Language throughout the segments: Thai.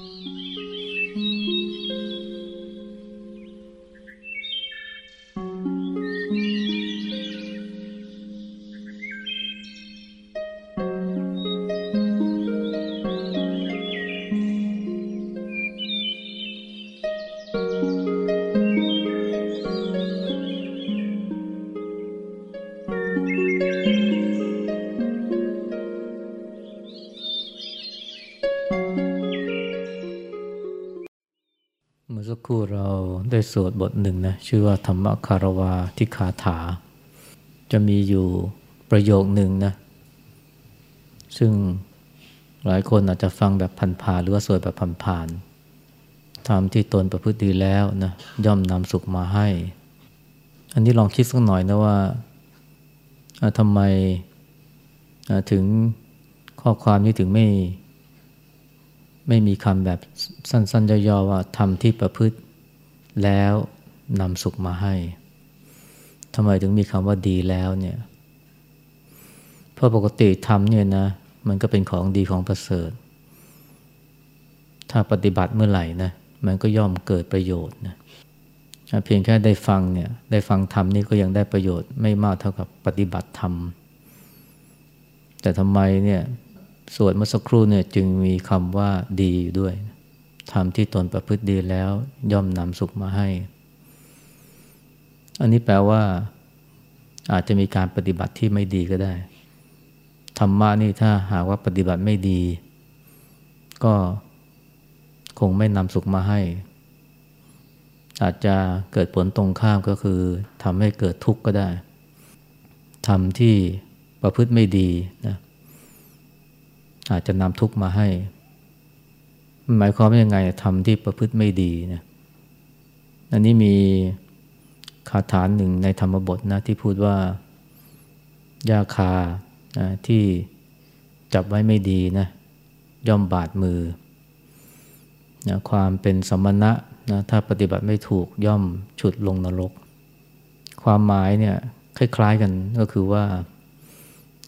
เได้สวดบทหนึ่งนะชื่อว่าธรรมคารวาทิคาถา จะมีอยู่ประโยคหนึ่งนะซึ่งหลายคนอาจจะฟังแบบผ่านหรือว่าสวดแบบผ่านทำที่ตนประพฤติดีแล้วนะย่อมนำสุขมาให้ อันนี้ลองคิดสักหน่อยนะว่าทำไมถึงข้อความนี้ถึงไม่ ไม่มีคำแบบสั้นๆย่อๆว่าทำที่ประพฤติ แล้วนำสุขมาให้ทำไมถึงมีคำว่าดีแล้วเนี่ย เพราะปกติทำเนี่ยนะ มันก็เป็นของดีของประเสริฐ ถ้าปฏิบัติเมื่อไหร่นะ มันก็ย่อมเกิดประโยชน์นะเพียงแค่ได้ฟังเนี่ย ได้ฟังธรรมนี่ก็ยังได้ประโยชน์ไม่มากเท่ากับปฏิบัติธรรม แต่ทำไมเนี่ยสวดเมื่อสักครู่เนี่ยจึงมีคำว่าดีอยู่ด้วย ทำที่ตนประพฤติดีแล้วย่อมนำสุขมาให้ อันนี้แปลว่าอาจจะมีการปฏิบัติที่ไม่ดีก็ได้ ธรรมะนี่ถ้าหากว่าปฏิบัติไม่ดี ก็คงไม่นำสุขมาให้ อาจจะเกิดผลตรงข้ามก็คือทำให้เกิดทุกข์ก็ได้ทำที่ประพฤติไม่ดีนะอาจจะนำทุกข์มาให้ หมายความว่ายังไงทำที่ประพฤติไม่ดีนะอันนี้มีคาถาหนึ่งในธรรมบทนะที่พูดว่ายาคานะที่จับไว้ไม่ดีนะย่อมบาดมือนะความเป็นสมณะนะถ้าปฏิบัติไม่ถูกย่อมฉุดลงนรก ความหมายเนี่ยคล้ายๆกันก็คือว่า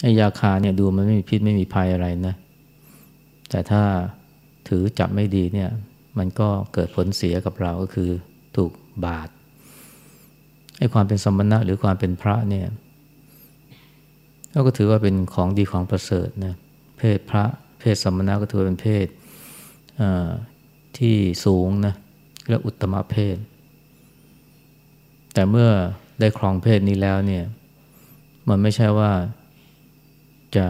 ไอ้ยาคาเนี่ยดูมันไม่มีพิษไม่มีภัยอะไรนะ แต่ถ้า ถือจับไม่ดีเนี่ย มันก็เกิดผลเสียกับเราก็คือถูกบาดไอ้ความเป็นสมณะหรือความเป็นพระเนี่ยเราก็ถือว่าเป็นของดีของประเสริฐนะเพศพระเพศสมณะก็ถือเป็นเพศที่สูงนะและอุตตมเพศ แต่เมื่อได้ครองเพศนี้แล้วเนี่ย มันไม่ใช่ว่าจะ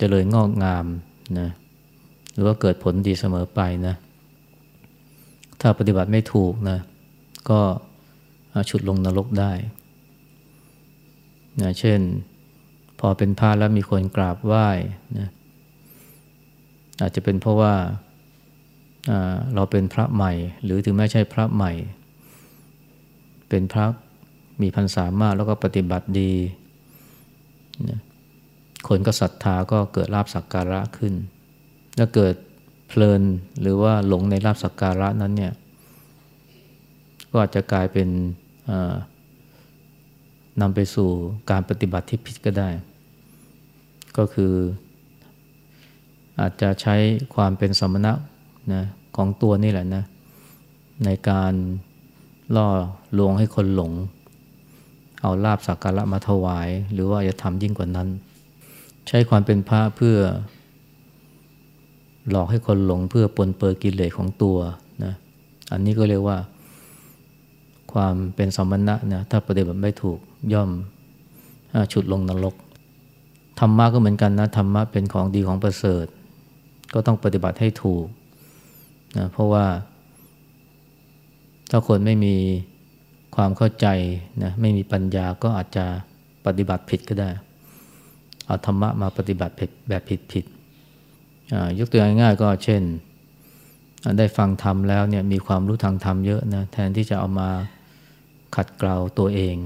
จะเจริญงอกงามนะ หรือว่าเกิดผลดีเสมอไปนะ ถ้าปฏิบัติไม่ถูกนะ ก็ฉุดลงนรกได้นะเช่น พอเป็นพระแล้วมีคนกราบไหว้นะอาจจะเป็นเพราะว่าเราเป็นพระใหม่ หรือถึงแม้ใช่พระใหม่ เป็นพระมีพรรษามากแล้วก็ปฏิบัติดีนะคนก็ศรัทธาก็เกิดลาบสักการะขึ้น แล้วเกิดเพลินหรือว่าหลงในลาบสักการะนั้นเนี่ย ก็อาจจะกลายเป็นนำไปสู่การปฏิบัติที่ผิดก็ได้ ก็คืออาจจะใช้ความเป็นสมณะนะของตัวนี่แหละนะ ในการล่อลวงให้คนหลง เอาลาบสักการะมาถวาย หรือว่าจะทำยิ่งกว่านั้น ใช้ความเป็นพระเพื่อ หลอกให้คนหลงเพื่อปนเปื้อกิเลสของตัวนะอันนี้ก็เรียกว่า ความเป็นสมณะนะถ้าปฏิบัติไม่ถูกย่อมฉุดลงนรกธรรมะก็เหมือนกันนะธรรมะเป็นของดีของประเสริฐ ก็ต้องปฏิบัติให้ถูกนะเพราะว่า ถ้าคนไม่มีความเข้าใจนะไม่มีปัญญาก็อาจจะปฏิบัติผิดก็ได้ เอาธรรมะมาปฏิบัติแบบผิดผิด ยกตัวอย่างง่ายก็เช่น ได้ฟังธรรมแล้วเนี่ยมีความรู้ทางธรรมเยอะนะแทนที่จะเอามาขัดเกลาตัวเอง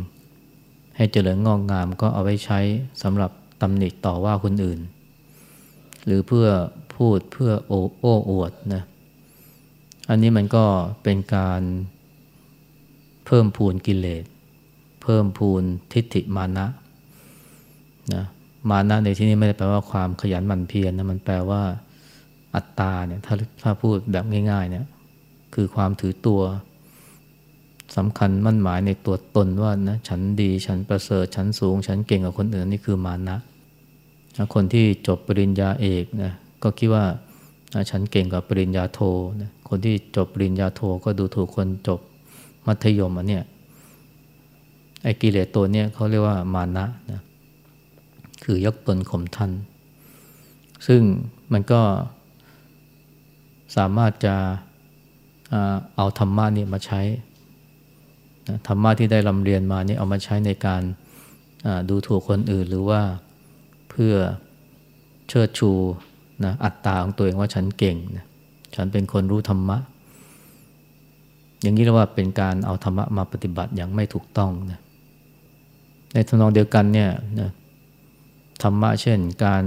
ให้เจริญงอกงามก็เอาไว้ใช้สำหรับตำหนิต่อว่าคนอื่น หรือเพื่อพูดเพื่อโอ้โอ้อวดนะอันนี้มันก็เป็นการเพิ่มพูนกิเลส เพิ่มพูนทิฏฐิมานะนะ มานะในที่นี้ไม่ได้แปลว่าความขยันหมั่นเพียรนะมันแปลว่าอัตตาเนี่ยถ้าถ้าพูดแบบง่ายๆเนี่ยคือความถือตัวสำคัญมั่นหมายในตัวตนว่านะฉันดีฉันประเสริฐฉันสูง ฉันเก่งกว่าคนอื่นนี่คือมานะคนที่จบปริญญาเอกนะก็คิดว่าฉันเก่งกว่าปริญญาโทนะคนที่จบปริญญาโทก็ดูถูกคนจบมัธยมอันเนี้ยไอ้กิเลสตัวเนี้ยเขาเรียกว่ามานะนะ คือยกตนข่มท่าน ซึ่งมันก็สามารถจะเอาธรรมะนี่มาใช้ธรรมะที่ได้ลำเรียนมานี่เอามาใช้ในการดูถูกคนอื่นหรือว่าเพื่อเชิดชูนะอัตตาของตัวเองว่าฉันเก่งนะฉันเป็นคนรู้ธรรมะ อย่างนี้เรียกว่าเป็นการเอาธรรมะมาปฏิบัติอย่างไม่ถูกต้องนะในทำนองเดียวกันเนี่ยนะ ธรรมะเช่น การ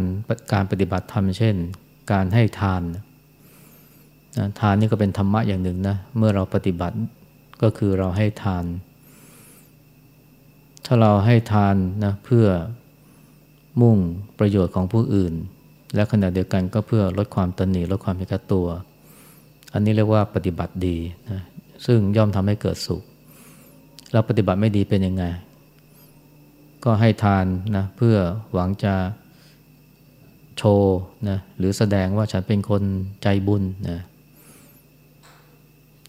การปฏิบัติธรรมเช่น การให้ทานนะทานนี่ก็เป็นธรรมะอย่างหนึ่งนะเมื่อเราปฏิบัติก็คือเราให้ทาน ถ้าเราให้ทานนะเพื่อมุ่งประโยชน์ของผู้อื่น และขณะเดียวกันก็เพื่อลดความตนหนีลดความเห็นแก่ตัว อันนี้เรียกว่าปฏิบัติดีนะซึ่งย่อมทำให้เกิดสุขเราปฏิบัติไม่ดีเป็นยังไง ก็ให้ทานนะเพื่อหวังจะโชว์นะหรือแสดงว่าฉันเป็นคนใจบุญนะ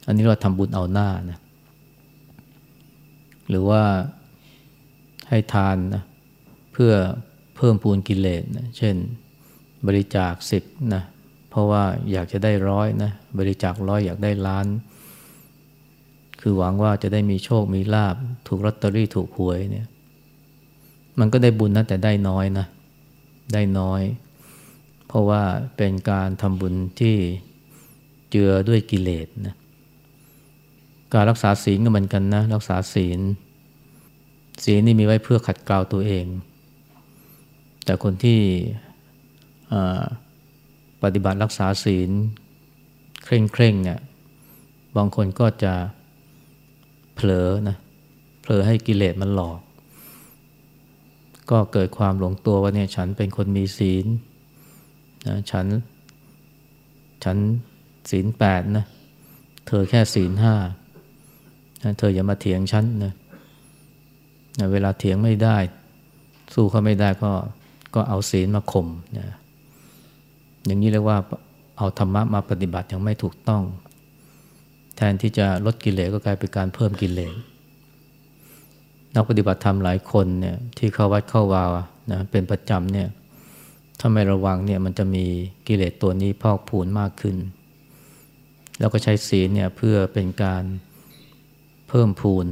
อันนี้เราทำบุญเอาหน้านะหรือว่าให้ทานนะเพื่อเพิ่มปูนกิเลสนะเช่นบริจาคสิบนะเพราะว่าอยากจะได้ร้อยนะบริจาคร้อยอยากได้ล้าน คือหวังว่าจะได้มีโชคมีลาบถูกลอตเตอรี่ถูกหวยเนี่ย มันก็ได้บุญนะแต่ได้น้อยนะ ได้น้อย เพราะว่าเป็นการทำบุญที่เจือด้วยกิเลสนะการรักษาศีลก็เหมือนกันนะ รักษาศีล ศีลนี่มีไว้เพื่อขัดเกลาตัวเอง แต่คนที่ปฏิบัติรักษาศีล เคร่งเคร่งเนี่ยบางคนก็จะเผลอนะเผลอให้กิเลสมันหลอก ก็เกิดความหลงตัวว่าเนี่ยฉันเป็นคนมีศีลนะฉันฉันศีลแปดนะเธอแค่ศีลห้าเธออย่ามาเถียงฉันนะเวลาเถียงไม่ได้ สู้เขาไม่ได้ก็ก็เอาศีลมาข่มนะอย่างนี้เรียกว่าเอาธรรมะมาปฏิบัติย่างไม่ถูกต้อง แทนที่จะลดกิเลสก็กลายเป็นการเพิ่มกิเลส นักปฏิบัติธรรมหลายคนเนี่ยที่เข้าวัดเข้าวาวนะเป็นประจำเนี่ยถ้าไม่ระวังเนี่ยมันจะมีกิเลสตัวนี้พอกพูนมากขึ้น แล้วก็ใช้ศีลเนี่ยเพื่อเป็นการเพิ่มพูน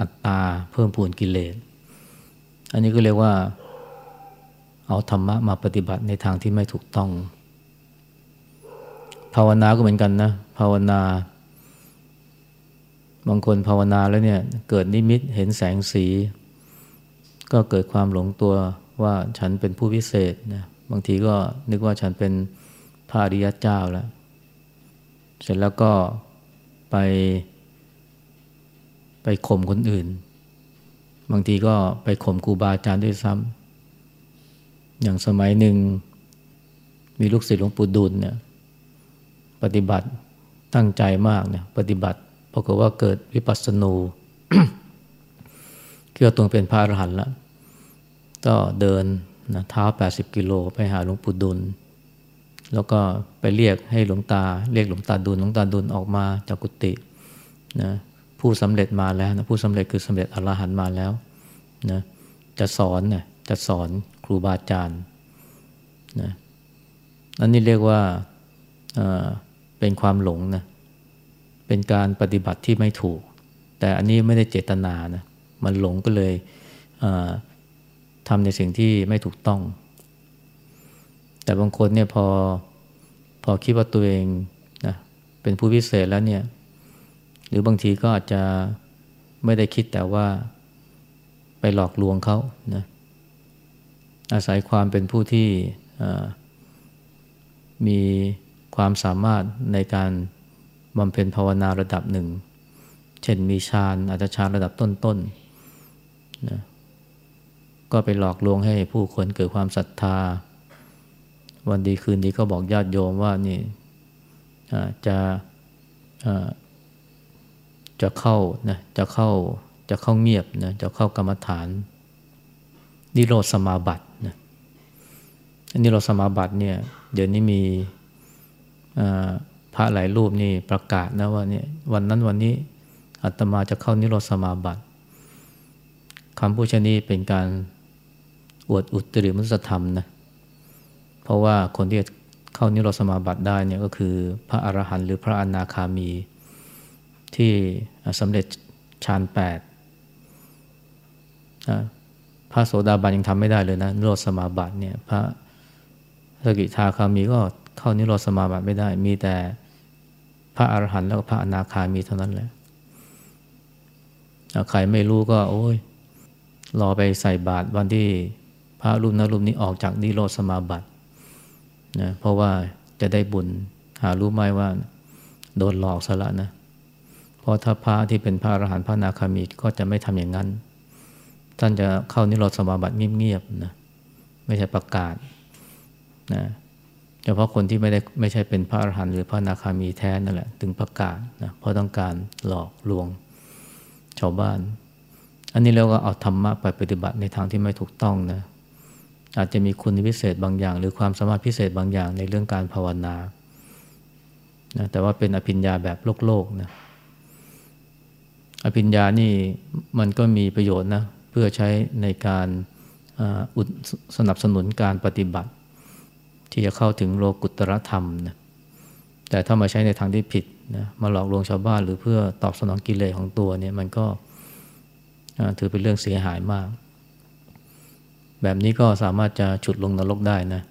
อัตตา เพิ่มพูนกิเลส อันนี้ก็เรียกว่า เอาธรรมะมาปฏิบัติในทางที่ไม่ถูกต้อง ภาวนาก็เหมือนกันนะ ภาวนา บางคนภาวนาแล้วเนี่ยเกิดนิมิตเห็นแสงสี ก็เกิดความหลงตัวว่าฉันเป็นผู้พิเศษนะบางทีก็นึกว่าฉันเป็นพระอริยเจ้าแล้ว เสร็จแล้วก็ไปไปข่มคนอื่น บางทีก็ไปข่มครูบาอาจารย์ด้วยซ้ำอย่างสมัยหนึ่ง มีลูกศิษย์หลวงปู่ดุลเนี่ยปฏิบัติตั้งใจมากเนี่ยปฏิบัติ รากฏว่าเกิดวิปัสสนูเกี่ยวตัวเป็นพระอรหันต์แล้วก็เดินนะเท้า 80 กิโลไปหาหลวงปู่ดุล แล้วก็ไปเรียกให้หลวงตา เรียกหลวงตาดุลหลวงตาดุลออกมาจากกุฏินะผู้สำเร็จมาแล้วนะผู้สำเร็จคือสำเร็จอรหันต์มาแล้วนะจะสอนเนี่ยจะสอนครูบาอาจารย์นะอันนี้เรียกว่าเป็นความหลงนะ เป็นการปฏิบัติที่ไม่ถูก แต่อันนี้ไม่ได้เจตนานะมันหลงก็เลยทำในสิ่งที่ไม่ถูกต้อง แต่บางคนเนี่ยพอพอคิดว่าตัวเองนะเป็นผู้พิเศษแล้วเนี่ย หรือบางทีก็อาจจะไม่ได้คิดแต่ว่าไปหลอกลวงเขานะอาศัยความเป็นผู้ที่มีความสามารถในการ บำเพ็ญภาวนาระดับหนึ่ง เช่นมีฌานอาจจะฌานระดับต้นๆนะก็ไปหลอกลวงให้ผู้คนเกิดความศรัทธา วันดีคืนดีก็บอกญาติโยมว่านี่จะจะเข้านะจะเข้าจะเข้าเงียบนะจะเข้ากรรมฐานนิโรธสมาบัตินะอันนี้เราสมาบัติเนี่ยเดี๋ยวนี้มี พระหลายรูปนี่ประกาศนะว่าเนี่ยวันนั้นวันนี้อาตมาจะเข้านิโรธสมาบัติคำพูดชนี้เป็นการอวดอุตริมุสธรรมนะเพราะว่าคนที่เข้านิโรธสมาบัติได้เนี่ยก็คือพระอรหันต์หรือพระอนาคามี ที่สำเร็จฌานแปดพระโสดาบันยังทำไม่ได้เลยนะนิโรธสมาบัติเนี่ยพระสกิทาคามีก็เข้านิโรธสมาบัติไม่ได้ มีแต่ พระอรหันต์แล้วก็พระอนาคามีเท่านั้นแหละใครไม่รู้ก็ โอ้ยรอไปใส่บาตรวันที่พระรูปนั้นรูปนี้ออกจากนิโรธสมาบัตินะเพราะว่าจะได้บุญหารู้ไหมว่า โดนหลอกซะละนะเพราะถ้าพระที่เป็นพระอรหันต์พระนาคามีก็จะไม่ทำอย่างนั้น ท่านจะเข้านิโรธสมาบัติเงียบๆนะไม่ใช่ประกาศนะ เฉพาะคนที่ไม่ได้ไม่ใช่เป็นพระอรหันต์หรือพระนาคามีแท้นั่นแหละถึงประกาศนะเพราะต้องการหลอกลวงชาวบ้าน อันนี้เราก็เอาธรรมะไปปฏิบัติในทางที่ไม่ถูกต้องนะอาจจะมีคุณพิเศษบางอย่าง หรือความสามารถพิเศษบางอย่างในเรื่องการภาวนานะแต่ว่าเป็นอภิญญาแบบโลกโลกนะอภิญญานี่มันก็มีประโยชน์นะเพื่อใช้ในการสนับสนุนการปฏิบัติ ที่จะเข้าถึงโลกุตรธรรมนะแต่ถ้ามาใช้ในทางที่ผิดนะมาหลอกลวงชาวบ้านหรือเพื่อตอบสนองกิเลสของตัวเนี่ยมันก็ถือเป็นเรื่องเสียหายมาก แบบนี้ก็สามารถจะฉุดลงนรกได้นะ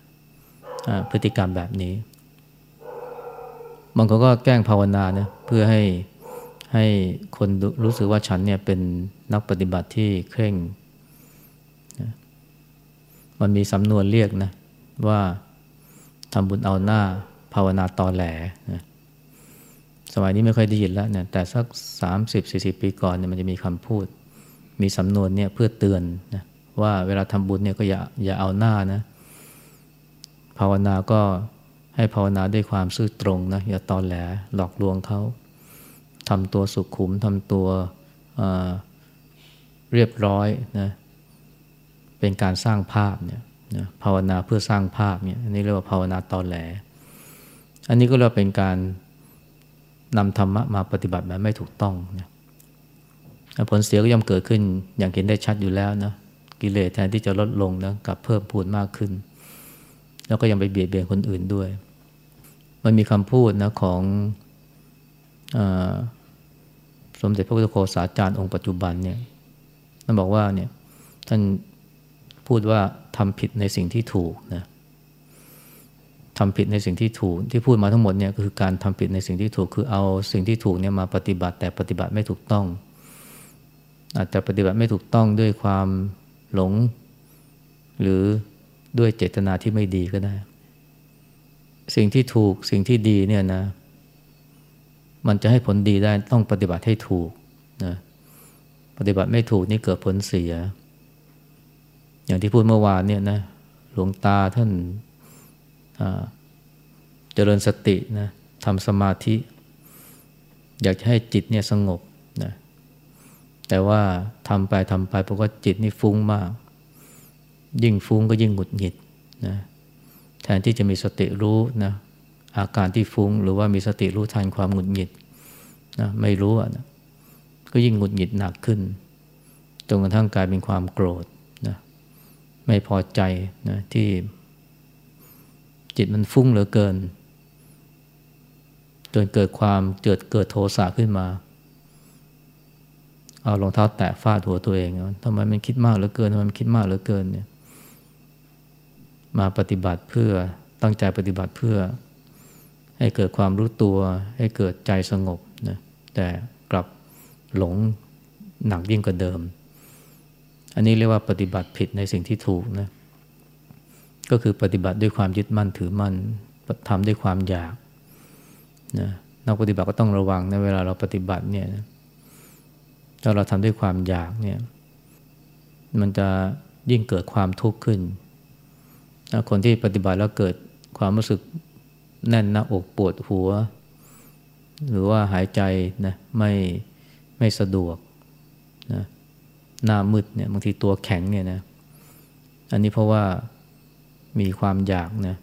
พฤติกรรมแบบนี้บางคนก็แกล้งภาวนานะเพื่อให้ให้คนรู้สึกว่าฉันเนี่ยเป็นนักปฏิบัติที่เคร่ง มันมีสำนวนเรียกนะว่า ทำบุญเอาหน้าภาวนาตอแหลนะสมัยนี้ไม่ค่อยได้ยินแล้วเนี่ยแต่สักสามสิบสี่สิบปีก่อนเนี่ยมันจะมีคำพูด มีสำนวนเนี่ยเพื่อเตือนนะว่าเวลาทำบุญเนี่ยก็อย่าอย่าเอาหน้านะ ภาวนาก็ให้ภาวนาด้วยความซื่อตรงนะอย่าตอแหลหลอกลวงเขาทำตัวสุขุมทำตัวเรียบร้อยนะเป็นการสร้างภาพเนี่ย นะภาวนาเพื่อสร้างภาพเนี่ยอันนี้เรียกว่าภาวนาตอนแหล อันนี้ก็เรียกเป็นการนำธรรมะมาปฏิบัติแบบไม่ถูกต้องนะผลเสียก็ย่อมเกิดขึ้นอย่างเห็นได้ชัดอยู่แล้วนะกิเลสแทนที่จะลดลงนะกลับเพิ่มพูนมากขึ้น แล้วก็ยังไปเบียดเบียนคนอื่นด้วย มันมีคำพูดนะของอสมเด็จพระพุทธโฆษาจารย์องค์ปัจจุบันเนี่ยท่านบอกว่าเนี่ยท่าน พูดว่าทำผิดในสิ่งที่ถูกนะทำผิดในสิ่งที่ถูก ที่พูดมาทั้งหมดเนี่ยคือการทำผิดในสิ่งที่ถูก คือเอาสิ่งที่ถูกเนี่ยมาปฏิบัติแต่ปฏิบัติไม่ถูกต้อง อาจจะปฏิบัติไม่ถูกต้องด้วยความหลง หรือด้วยเจตนาที่ไม่ดีก็ได้ สิ่งที่ถูกสิ่งที่ดีเนี่ยนะ มันจะให้ผลดีได้ต้องปฏิบัติให้ถูกนะปฏิบัติไม่ถูกนี่เกิดผลเสีย อย่างที่พูดเมื่อวานเนี่ยนะหลวงตาท่านเจริญสตินะทำสมาธิ อยากจะให้จิตเนี่ยสงบนะแต่ว่าทำไปทำไปเพราะว่าจิตนี่ฟุ้งมาก ยิ่งฟุ้งก็ยิ่งหงุดหงิดนะแทนที่จะมีสติรู้นะอาการที่ฟุ้งหรือว่ามีสติรู้ทันความหงุดหงิดนะไม่รู้อะนะก็ยิ่งหงุดหงิดหนักขึ้นจนกระทั่งกลายเป็นความโกรธ ไม่พอใจนะที่จิตมันฟุ้งเหลือเกิน จนเกิดความเกิดเกิดโทสะขึ้นมา เอารองเท้าแตะฟาดหัวตัวเองทำไมมันคิดมากเหลือเกินทำไมมันคิดมากเหลือเกินเนี่ยมาปฏิบัติเพื่อตั้งใจปฏิบัติเพื่อ ให้เกิดความรู้ตัว ให้เกิดใจสงบนะแต่กลับหลงหนักยิ่งกว่าเดิม อันนี้เรียกว่าปฏิบัติผิดในสิ่งที่ถูกนะก็คือปฏิบัติด้วยความยึดมั่นถือมั่นทำด้วยความอยากนะนักปฏิบัติก็ต้องระวังในเวลาเราปฏิบัติเนี่ยถ้าเราทำด้วยความอยากเนี่ยมันจะยิ่งเกิดความทุกข์ขึ้น คนที่ปฏิบัติแล้วเกิดความรู้สึกแน่นหน้าอกปวดหัว หรือว่าหายใจนะไม่ไม่สะดวกนะ หน้ามืดเนี่ยบางทีตัวแข็งเนี่ยนะอันนี้เพราะว่ามีความอยากนะ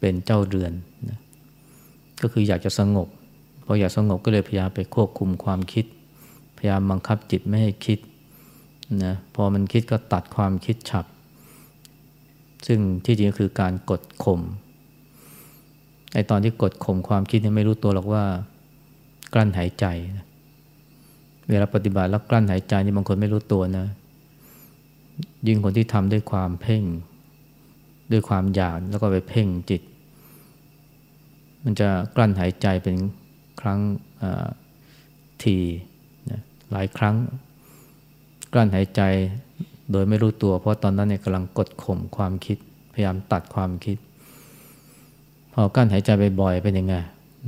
เป็นเจ้าเรือนนะก็คืออยากจะสงบพออยากสงบก็เลยพยายามไปควบคุมความคิด พยายามบังคับจิตไม่ให้คิดนะพอมันคิดก็ตัดความคิดฉับ ซึ่งที่จริงก็คือการกดข่มไอตอนที่กดข่มความคิดเนี่ยไม่รู้ตัวหรอกว่ากลั้นหายใจนะ เวลาปฏิบัติแล้วกลั้นหายใจนี่บางคนไม่รู้ตัวนะ ยิ่งคนที่ทำด้วยความเพ่ง ด้วยความอยากแล้วก็ไปเพ่งจิต มันจะกลั้นหายใจเป็นครั้งทีนะหลายครั้ง กลั้นหายใจโดยไม่รู้ตัว เพราะตอนนั้นเนี่ยกำลังกดข่มความคิด พยายามตัดความคิด พอกลั้นหายใจไปบ่อยเป็นยังไง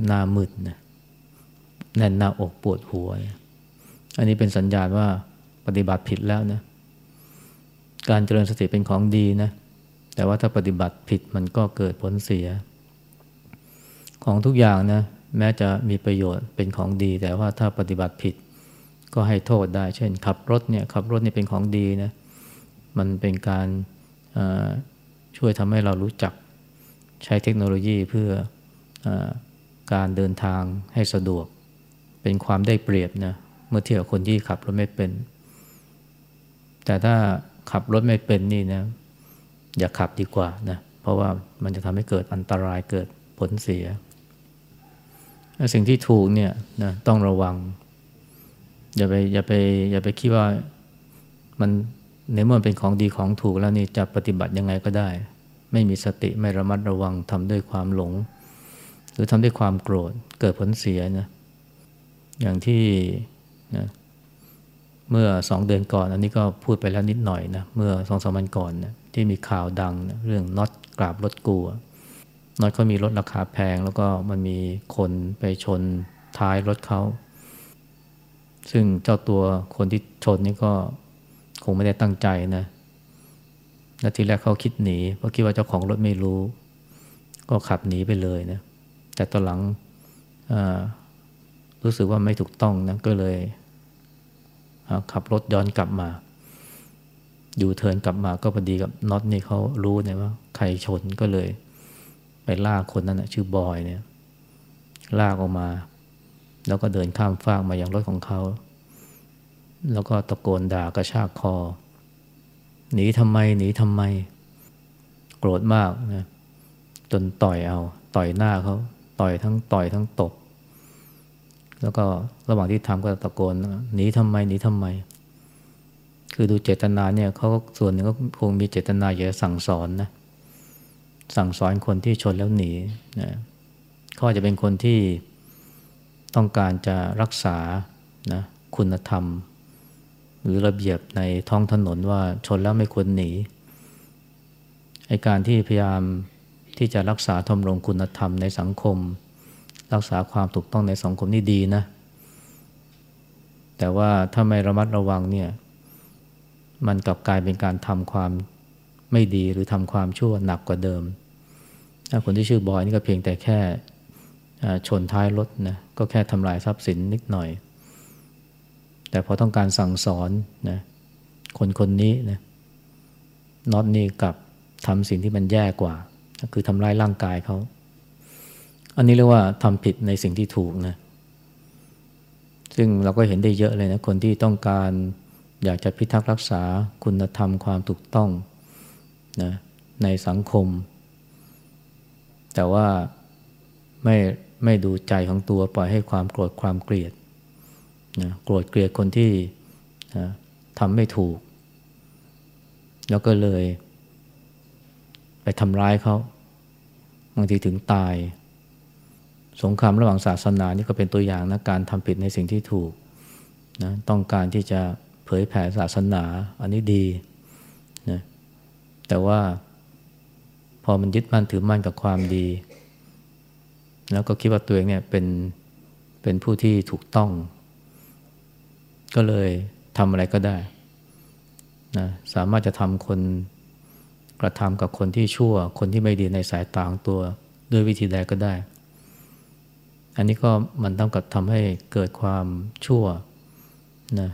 หน้ามืดนะแน่นหน้าอกปวดหัวนะ อันนี้เป็นสัญญาณว่าปฏิบัติผิดแล้วนะ การเจริญสติเป็นของดีนะ แต่ว่าถ้าปฏิบัติผิดมันก็เกิดผลเสีย ของทุกอย่างนะ แม้จะมีประโยชน์เป็นของดี แต่ว่าถ้าปฏิบัติผิดก็ให้โทษได้ เช่น ขับรถเนี่ยขับรถนี่เป็นของดีนะ มันเป็นการช่วยทำให้เรารู้จักใช้เทคโนโลยีเพื่ออการเดินทางให้สะดวก เป็นความได้เปรียบนะ มื่อเทียบกับคนที่ขับรถไม่เป็น แต่ถ้าขับรถไม่เป็นนี่นะ อย่าขับดีกว่านะเพราะว่ามันจะทำให้เกิดอันตรายเกิดผลเสีย สิ่งที่ถูกเนี่ยนะต้องระวัง อย่าไปอย่าไปอย่าไปคิดว่ามันในเมื่อเป็นของดีของถูกแล้วนี่จะปฏิบัติยังไงก็ได้ ไม่มีสติไม่ระมัดระวังทำด้วยความหลง หรือทำด้วยความโกรธเกิดผลเสียนะอย่างที่ นะเมื่อสองเดือนก่อน อันนี้ก็พูดไปแล้วนิดหน่อยนะเมื่อสองสามวันก่อนนะที่มีข่าวดังนะเรื่องน็อตกราบรถกูน็อตเขามีรถราคาแพง แล้วก็มันมีคนไปชนท้ายรถเขาซึ่งเจ้าตัวคนที่ชนนี่ก็คงไม่ได้ตั้งใจนะนาทีแรกเขาคิดหนีเพราะคิดว่าเจ้าของรถไม่รู้ ก็ขับหนีไปเลยนะแต่ตอนหลังรู้สึกว่าไม่ถูกต้องนะก็เลย ขับรถย้อนกลับมา อยู่เทินกลับมาก็พอดีกับน็อตนี่เขารู้เนี่ยว่า ใครชนก็เลย ไปลากคนนั้นนะชื่อบอยเนี่ย ลากออกมา แล้วก็เดินข้ามฟากมาอย่างรถของเขา แล้วก็ตะโกนด่ากระชากคอ หนีทำไมหนีทำไม โกรธมากนะจนต่อยเอา ต่อยหน้าเขา ต่อยทั้งต่อยทั้งตบ แล้วก็ระหว่างที่ทำก็ตะโกนหนีทำไมหนีทำไม คือดูเจตนาเนี่ยเขาส่วนหนึ่งก็คงมีเจตนาอยากจะสั่งสอนนะสั่งสอนคนที่ชนแล้วหนีนะเขาจะเป็นคนที่ต้องการจะรักษานะคุณธรรม หรือระเบียบในท้องถนนว่าชนแล้วไม่ควรหนีไอการที่พยายามที่จะรักษาทมรงคุณธรรมในสังคม รักษาความถูกต้องในสังคมนี่ดีนะ แต่ว่าถ้าไม่ระมัดระวังเนี่ย มันกลับกลายเป็นการทำความไม่ดีหรือทำความชั่วหนักกว่าเดิม คนที่ชื่อบอยนี่ก็เพียงแต่แค่ชนท้ายรถนะก็แค่ทำลายทรัพย์สินนิดหน่อย แต่พอต้องการสั่งสอนนะคนคนนี้นะน็อตนี่กับทำสิ่งที่มันแย่กว่า คือทำลายร่างกายเขา อันนี้เรียกว่าทำผิดในสิ่งที่ถูกนะซึ่งเราก็เห็นได้เยอะเลยนะ คนที่ต้องการอยากจะพิทักษ์รักษาคุณธรรมความถูกต้องนะในสังคม แต่ว่าไม่ไม่ดูใจของตัวปล่อยให้ความโกรธความเกลียดนะโกรธเกลียดคนที่นะทำไม่ถูก แล้วก็เลย ไปทำร้ายเขาบางทีถึงตาย สงครามระหว่างศาสนานี่ก็เป็นตัวอย่างนะการทำผิดในสิ่งที่ถูกนะต้องการที่จะเผยแผ่ศาสนาอันนี้ดีนะแต่ว่าพอมันยึดมั่นถือมั่นกับความดี แล้วก็คิดว่าตัวเองเนี่ยเป็นเป็นผู้ที่ถูกต้อง ก็เลยทำอะไรก็ได้นะสามารถจะทำคนกระทำกับคนที่ชั่ว คนที่ไม่ดีในสายตาของตัวด้วยวิธีใดก็ได้ อันนี้ก็มันต้องกับทำให้เกิดความชั่วนะ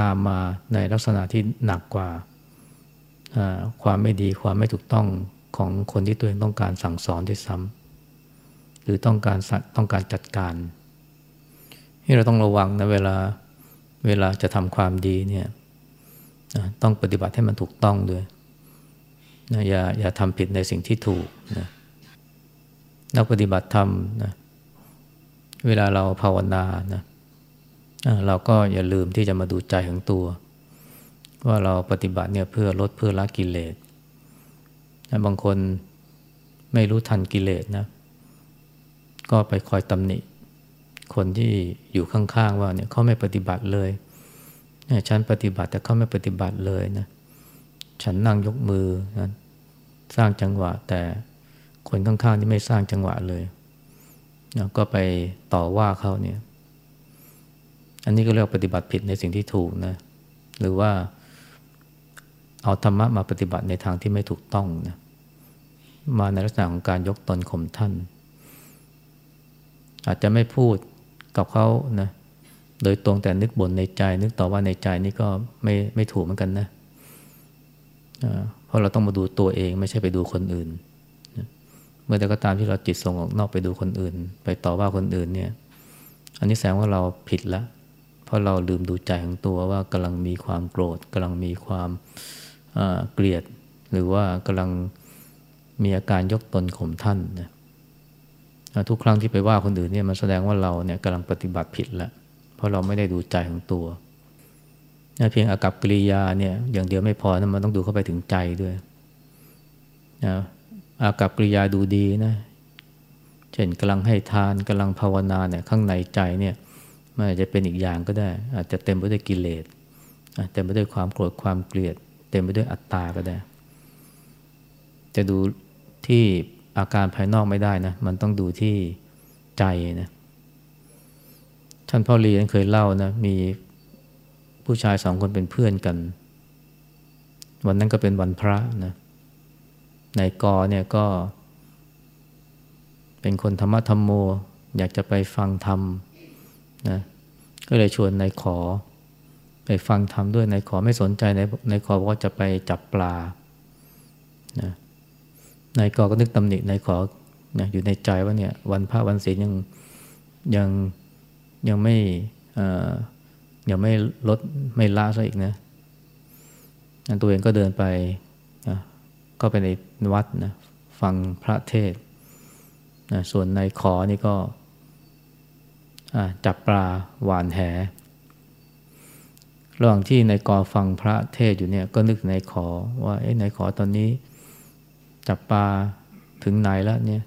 ตามมาในลักษณะที่หนักกว่าความไม่ดีความไม่ถูกต้องของคนที่ตัวเองต้องการสั่งสอนที่ซ้ำหรือต้องการต้องการจัดการที่เราต้องระวังนะเวลาเวลาจะทำความดีเนี่ยต้องปฏิบัติให้มันถูกต้องด้วยนะอย่าอย่าทำผิดในสิ่งที่ถูกนะนักปฏิบัติธรรมนะ เวลาเราภาวนานะเราก็อย่าลืมที่จะมาดูใจของตัว ว่าเราปฏิบัติเนี่ยเพื่อลดเพื่อละกิเลสบางคนไม่รู้ทันกิเลสนะ ก็ไปคอยตำหนิ คนที่อยู่ข้างๆว่าเนี่ยเขาไม่ปฏิบัติเลยฉันปฏิบัติแต่เขาไม่ปฏิบัติเลยนะฉันนั่งยกมือนะสร้างจังหวะแต่คนข้างๆที่ไม่สร้างจังหวะเลย นะก็ไปต่อว่าเขาเนี่ย อันนี้ก็เรียกปฏิบัติผิดในสิ่งที่ถูกนะ หรือว่าเอาธรรมะมาปฏิบัติในทางที่ไม่ถูกต้องนะ มาในลักษณะของการยกตนข่มท่าน อาจจะไม่พูดกับเขานะ โดยตรงแต่นึกบ่นในใจ นึกต่อว่าในใจนี่ก็ไม่ไม่ถูกเหมือนกันนะ เพราะเราต้องมาดูตัวเองไม่ใช่ไปดูคนอื่น เมื่อใดก็ตามที่เราจิตส่งออกนอกไปดูคนอื่น ไปต่อว่าคนอื่นเนี่ย อันนี้แสดงว่าเราผิดล้วเพราะเราลืมดูใจของตัวว่ากำลังมีความโกรธกำลังมีความเกลียด หรือว่ากำลังมีอาการยกตนข่มท่านนะทุกครั้งที่ไปว่าคนอื่นเนี่ยมันแสดงว่าเราเนี่ยกำลังปฏิบัติผิดล้วเพราะเราไม่ได้ดูใจของตัวเพียงอากับกิริยาเนี่ยอย่างเดียวไม่พอนะมันต้องดูเข้าไปถึงใจด้วยนะ อากับกริยาดูดีนะเช่นกำลังให้ทานกำลังภาวนาเนี่ยข้างในใจเนี่ยมันอาจจะเป็นอีกอย่างก็ได้ อาจจะเต็มไปด้วยกิเลสเต็มไปด้วยความโกรธความเกลียด เต็มไปด้วยอัตตาก็ได้ จะดูที่อาการภายนอกไม่ได้นะมันต้องดูที่ใจนะท่านพ่อรีนเคยเล่านะมีผู้ชายสองคนเป็นเพื่อนกัน วันนั้นก็เป็นวันพระนะ นายกเนี่ยก็ เป็นคนธรรมะธรรมโม อยากจะไปฟังธรรมนะก็เลยชวนนายขอ ไปฟังธรรมด้วยนายขอไม่สนใจนายขอบอกว่าจะไปจับปลานะนายกอก็นึกตำหนินายขอนะอยู่ในใจว่าเนี่ยวันพระวันศีลยังยังยังไม่ยังไม่ลดไม่ละซะอีกนะตัวเองก็เดินไป ก็ไปในวัดนะฟังพระเทศนะส่วนในขอนี่ก็จับปลาหวานแห ระหว่างที่ในกอฟังพระเทศอยู่เนี่ยก็นึกในขอว่าเอ้นายขอตอนนี้ จับปลาถึงไหนแล้วเนี่ย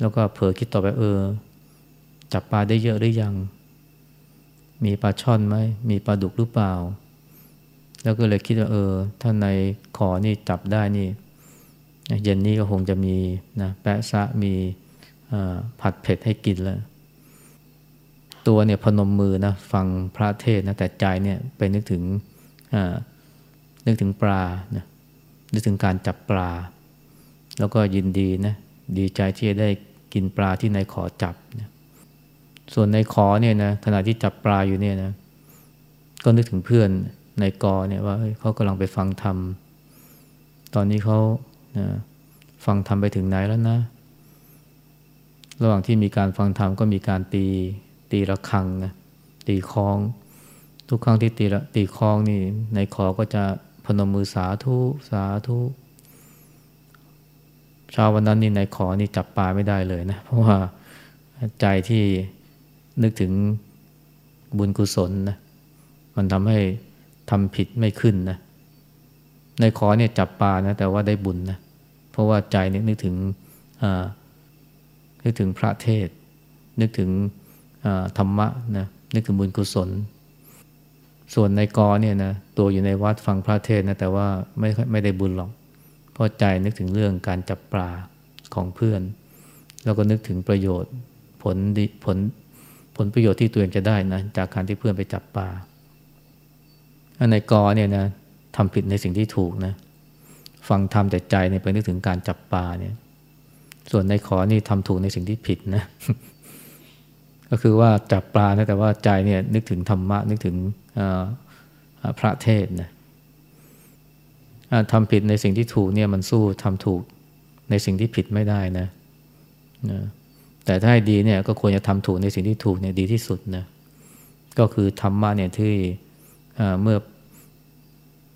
แล้วก็เผลอคิดต่อไปเออ จับปลาได้เยอะหรือยัง มีปลาช่อนไหมมีปลาดุกหรือเปล่า แล้วก็เลยคิดว่าเออถ้าในขอนี่จับได้นี่ เย็นนี้ก็คงจะมีนะแปะซะมีผัดเผ็ดให้กินแล้ว ตัวเนี่ยพนมมือนะฟังพระเทศนะแต่ใจเนี่ยไปนึกถึงนึกถึงปลานะนึกถึงการจับปลา แล้วก็ยินดีนะดีใจที่จะได้กินปลาที่นายขอจับนะส่วนนายขอเนี่ยนะขณะที่จับปลาอยู่เนี่ยนะก็นึกถึงเพื่อน นายกอเนี่ยว่าเขากำลังไปฟังธรรม ตอนนี้เขานะฟังธรรมไปถึงไหนแล้วนะ ระหว่างที่มีการฟังธรรมก็มีการตีตีระฆังนะตีคล้อง ทุกครั้งที่ตีตีคล้องนี่นายขอก็จะพนมมือสาธุสาธุชาววันนั้นนี่ในขอนี่จับปลาไม่ได้เลยนะ เพราะว่าใจที่นึกถึงบุญกุศลนะมันทำให้ ทำผิดไม่ขึ้นนะในขอเนี่ยจับปลานะแต่ว่าได้บุญนะเพราะว่าใจนี่นึกถึงนึกถึงพระเทศ นึกถึงธรรมะนะนึกถึงบุญกุศล ส่วนในกอเนี่ยนะตัวอยู่ในวัดฟังพระเทศนะแต่ว่าไม่ไม่ได้บุญหรอก เพราะใจนึกถึงเรื่องการจับปลาของเพื่อน แล้วก็นึกถึงประโยชน์ผลดีผลผลประโยชน์ที่ตัวเองจะได้นะจากการที่เพื่อนไปจับปลา ในกอเนี่ยนะทำผิดในสิ่งที่ถูกนะ ฟังธรรมแต่ใจเนี่ยไปนึกถึงการจับปลาเนี่ย ส่วนในขอนี่ทำถูกในสิ่งที่ผิดนะ ก็คือว่าจับปลานะแต่ว่าใจเนี่ยนึกถึงธรรมะ นึกถึงพระเทศนะทำผิดในสิ่งที่ถูกเนี่ยมันสู้ทำถูกในสิ่งที่ผิดไม่ได้นะนะแต่ถ้าให้ดีเนี่ยก็ควรจะทำถูกในสิ่งที่ถูกเนี่ยดีที่สุดนะก็คือธรรมะเนี่ยที่เมื่อ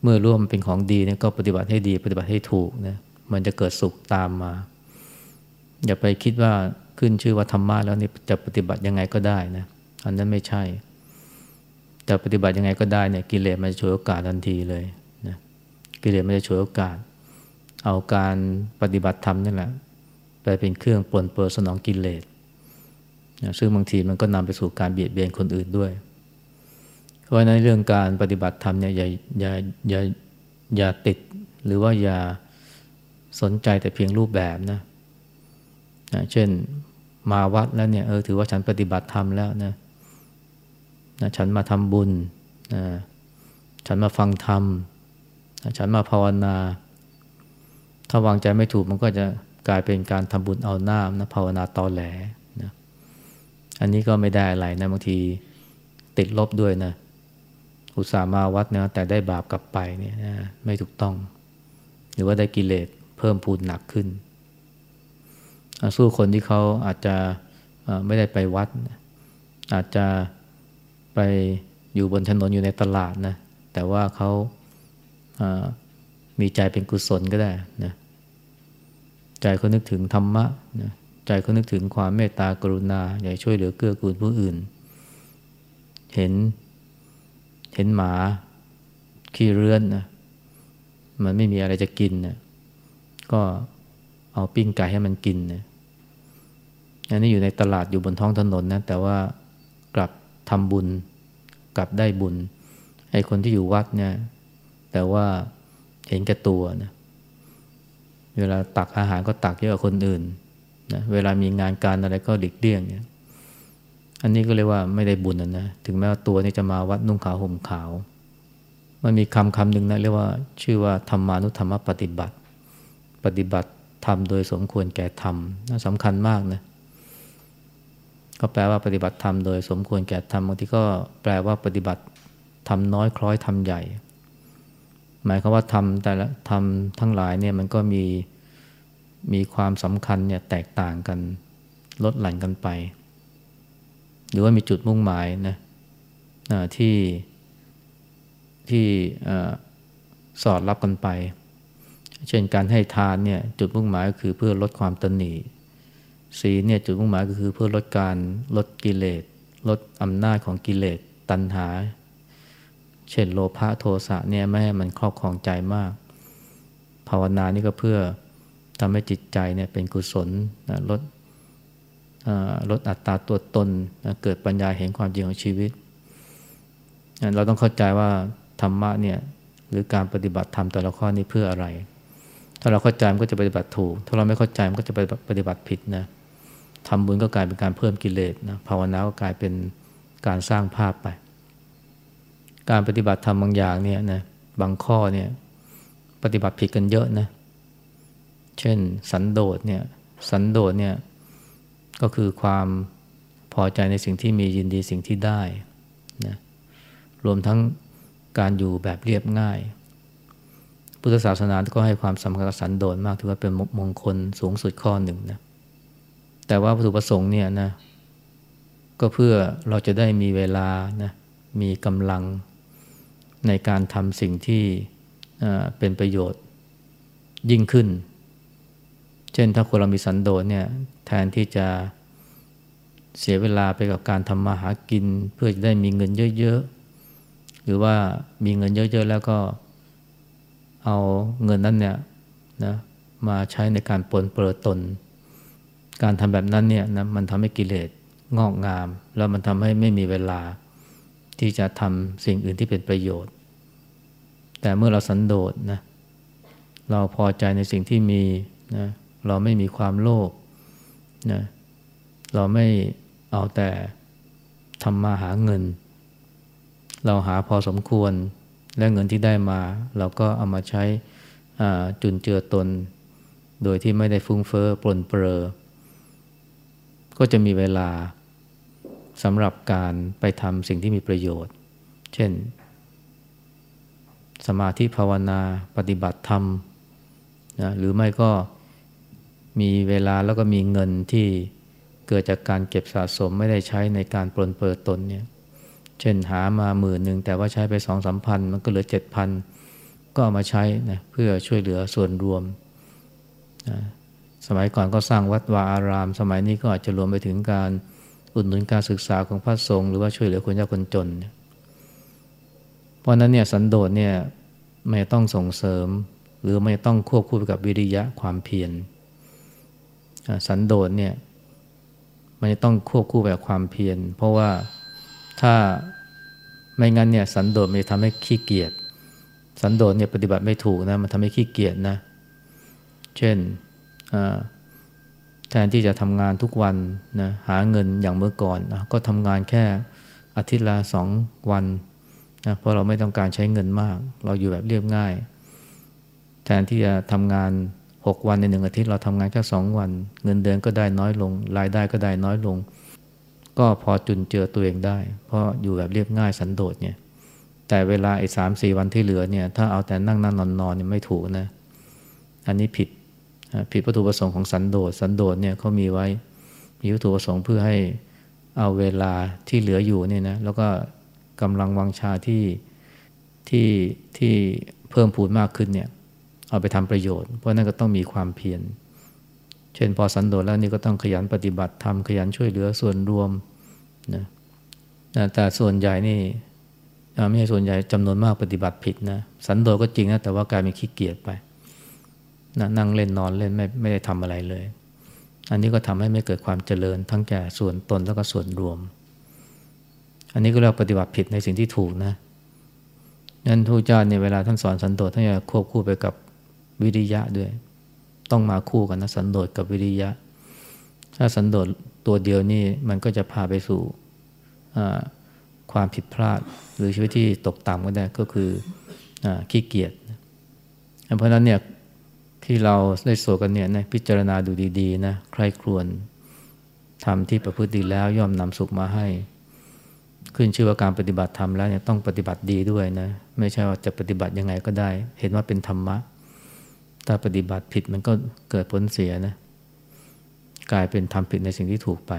เมื่อร่วมเป็นของดีเนี่ยก็ปฏิบัติให้ดี ปฏิบัติให้ถูกนะมันจะเกิดสุขตามมา อย่าไปคิดว่าขึ้นชื่อว่าธรรมะแล้วนี่จะปฏิบัติยังไงก็ได้นะอันนั้นไม่ใช่แต่ปฏิบัติยังไงก็ได้เนี่ยกิเลสมันจะฉวยโอกาสทันทีเลยนะกิเลสมันจะฉวยโอกาส เอาการปฏิบัติธรรมนี่แหละไปเป็นเครื่องปลนเปื้อสนองกิเลสนะซึ่งบางทีมันก็นำไปสู่การเบียดเบียนคนอื่นด้วย เพราะในเรื่องการปฏิบัติธรรมเนี่ยอย่าอย่าอย่าอย่าติดหรือว่าอย่าสนใจแต่เพียงรูปแบบนะนะเช่นมาวัดแล้วเนี่ยเออถือว่าฉันปฏิบัติธรรมแล้วนะนะฉันมาทำบุญนะฉันมาฟังธรรมนะฉันมาภาวนา ถ้าวางใจไม่ถูกมันก็จะกลายเป็นการทำบุญเอาหน้านะภาวนาตอแหลนะอันนี้ก็ไม่ได้อะไรนะบางทีติดลบด้วยนะ อุตส่าห์มาวัดนะแต่ได้บาปกลับไปเนี่ยนะไม่ถูกต้อง หรือว่าได้กิเลสเพิ่มพูนหนักขึ้น สู้คนที่เขาอาจจะไม่ได้ไปวัด อาจจะไปอยู่บนถนนอยู่ในตลาดนะแต่ว่าเขามีใจเป็นกุศลก็ได้นะใจเขานึกถึงธรรมะนะใจเขานึกถึงความเมตตากรุณา อยากช่วยเหลือเกื้อกูลผู้อื่น เห็น เห็นหมาขี้เรือนนะมันไม่มีอะไรจะกินนะก็เอาปิ้งไก่ให้มันกินนะอันนี้อยู่ในตลาดอยู่บนท้องถนนนะแต่ว่ากลับทำบุญ กลับได้บุญไอ้คนที่อยู่วัดเนี่ย แต่ว่าเห็นแก่ตัวนะเวลาตักอาหารก็ตักเยอะกว่าคนอื่นนะเวลามีงานการอะไรก็หลีกเลี่ยงเนี่ย อันนี้ก็เรียกว่าไม่ได้บุญนะนะถึงแม้ว่าตัวนี้จะมาวัดนุ่งขาวห่มขาว มันมีคำคำหนึ่งนะเรียกว่าชื่อว่าธรรมานุธรรมปฏิบัติ ปฏิบัติทำโดยสมควรแก่ธรรมน่าสำคัญมากนะก็แปลว่าปฏิบัติธรรมโดยสมควรแก่ธรรมบางทีก็แปลว่าปฏิบัติทำน้อยคล้อยทำใหญ่ หมายความว่าทำแต่ละทำทั้งหลายเนี่ยมันก็มีมีความสำคัญเนี่ยแตกต่างกันลดหลั่นกันไป หรือว่ามีจุดมุ่งหมายนะที่ที่สอดรับกันไป เช่นการให้ทานเนี่ยจุดมุ่งหมายก็คือเพื่อลดความตนีสีเนี่ยจุดมุ่งหมายก็คือเพื่อลดการลดกิเลสลดอำนาจของกิเลสตัณหา เช่นโลภะโทสะเนี่ยไม่ให้มันครอบครองใจมาก ภาวนานี่ก็เพื่อทำให้จิตใจเนี่ยเป็นกุศลลด ลดอัตราตัวตนเกิดปัญญาเห็นความจริงของชีวิต เราต้องเข้าใจว่าธรรมะเนี่ยหรือการปฏิบัติธรรมแต่ละข้อนี้เพื่ออะไร ถ้าเราเข้าใจมันก็จะปฏิบัติถูก ถ้าเราไม่เข้าใจมันก็จะปฏิบัติผิดนะทำบุญก็กลายเป็นการเพิ่มกิเลสนะภาวนาก็กลายเป็นการสร้างภาพไป การปฏิบัติธรรมบางอย่างเนี่ยนะบางข้อเนี่ยปฏิบัติผิดกันเยอะนะ เช่น สันโดษเนี่ยสันโดษเนี่ย ก็คือความพอใจในสิ่งที่มียินดีสิ่งที่ได้นะรวมทั้งการอยู่แบบเรียบง่าย พุทธศาสนาก็ให้ความสำคัญกับสันโดษมากถือว่าเป็นมงคลสูงสุดข้อหนึ่งนะแต่ว่าวัตถุประสงค์เนี่ยนะก็เพื่อเราจะได้มีเวลานะมีกำลังในการทำสิ่งที่เป็นประโยชน์ยิ่งขึ้น เช่นถ้าคนเรามีสันโดษเนี่ย แทนที่จะเสียเวลาไปกับการทำมาหากิน เพื่อจะได้มีเงินเยอะๆ หรือว่ามีเงินเยอะๆ แล้วก็เอาเงินนั้นเนี่ยนะมาใช้ในการปนเปื้อตน การทำแบบนั้นเนี่ยนะมันทำให้กิเลสงอกงาม แล้วมันทำให้ไม่มีเวลาที่จะทำสิ่งอื่นที่เป็นประโยชน์ แต่เมื่อเราสันโดษนะเราพอใจในสิ่งที่มีนะเราไม่มีความโลภ นะเราไม่เอาแต่ทำมาหาเงิน เราหาพอสมควรและเงินที่ได้มา เราก็เอามาใช้จุนเจือตน โดยที่ไม่ได้ฟุ้งเฟ้อปลนเปลอก็จะมีเวลาสำหรับการไปทำสิ่งที่มีประโยชน์ เช่น สมาธิภาวนาปฏิบัติธรรมนะหรือไม่ก็ มีเวลาแล้วก็มีเงินที่เกิดจากการเก็บสะสมไม่ได้ใช้ในการปลนเปิดตนเนี่ย เช่นหามาหมื่นหนึ่งแต่ว่าใช้ไปสองสามพันมันก็เหลือเจ็ดพันก็เอามาใช้นะเพื่อช่วยเหลือส่วนรวมนะสมัยก่อนก็สร้างวัดวาอาราม สมัยนี้ก็อาจจะรวมไปถึงการอุดหนุนการศึกษาของพระสงฆ์หรือว่าช่วยเหลือคนยากคนจน เพราะนั้นเนี่ยสันโดษเนี่ยไม่ต้องส่งเสริม หรือไม่ต้องควบคู่ไปกับวิริยะความเพียร สันโดษเนี่ยมันจะต้องควบคู่แบบความเพียร เพราะว่าถ้าไม่งั้นเนี่ยสันโดษมันจะทำให้ขี้เกียจสันโดษเนี่ยปฏิบัติไม่ถูกนะมันทำให้ขี้เกียจนะ เช่นแทนที่จะทำงานทุกวันนะหาเงินอย่างเมื่อก่อนนะก็ทำงานแค่อาทิตย์ละสองวันนะเพราะเราไม่ต้องการใช้เงินมาก เราอยู่แบบเรียบง่าย แทนที่จะทำงาน หกวันในหนึ่งอาทิตย์เราทำงานแค่สองวัน เงินเดือนก็ได้น้อยลง รายได้ก็ได้น้อยลง ก็พอจุนเจือตัวเองได้ เพราะอยู่แบบเรียบง่ายสันโดษเนี่ยแต่เวลาไอ้สามสี่วันที่เหลือเนี่ยถ้าเอาแต่นั่งนั่งนอนนอนเนี่ยไม่ถูกนะ อันนี้ผิดผิดวัตถุประสงค์ของสันโดษสันโดษเนี่ยเขามีไว้มีวัตถุประสงค์เพื่อให้เอาเวลาที่เหลืออยู่เนี่ยนะแล้วก็กำลังวังชาที่ที่ที่เพิ่มพูนมากขึ้นเนี่ย เอาไปทำประโยชน์ เพราะนั่นก็ต้องมีความเพียร เช่นพอสันโดษแล้วนี่ก็ต้องขยันปฏิบัติทำขยันช่วยเหลือส่วนรวมนะแต่ส่วนใหญ่นี่ไม่ใช่ส่วนใหญ่จำนวนมากปฏิบัติผิดนะสันโดษก็จริงนะแต่ว่ากลายเป็นขี้เกียจไปนะนั่งเล่นนอนเล่นไม่ไม่ได้ทำอะไรเลย อันนี้ก็ทำให้ไม่เกิดความเจริญ ทั้งแก่ส่วนตนแล้วก็ส่วนรวม อันนี้ก็เรียกปฏิบัติผิดในสิ่งที่ถูกนะนั้นทูเจ้าเนี่ยเวลาท่านสอนสันโดษท่านจะควบคู่ไปกับ วิริยะด้วย ต้องมาคู่กันนะสันโดษกับวิริยะ ถ้าสันโดษตัวเดียวนี่มันก็จะพาไปสู่ความผิดพลาด หรือชีวิตที่ตกต่ำก็ได้ก็คืออขี้เกียจเพราะนั้นเนี่ยที่เราได้สวดกันเนี่ยนะพิจารณาดูดีๆนะใครครวญทำที่ประพฤติดีแล้วย่อมนำสุขมาให้ ขึ้นชื่อว่าการปฏิบัติธรรมแล้วเนี่ยต้องปฏิบัติดีด้วยนะ ไม่ใช่ว่าจะปฏิบัติยังไงก็ได้ เห็นว่าเป็นธรรมะ ถ้าปฏิบัติผิดมันก็เกิดผลเสียนะ กลายเป็นทำผิดในสิ่งที่ถูกไป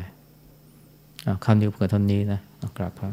คำนี้เพื่อเท่านี้นะกราบพระ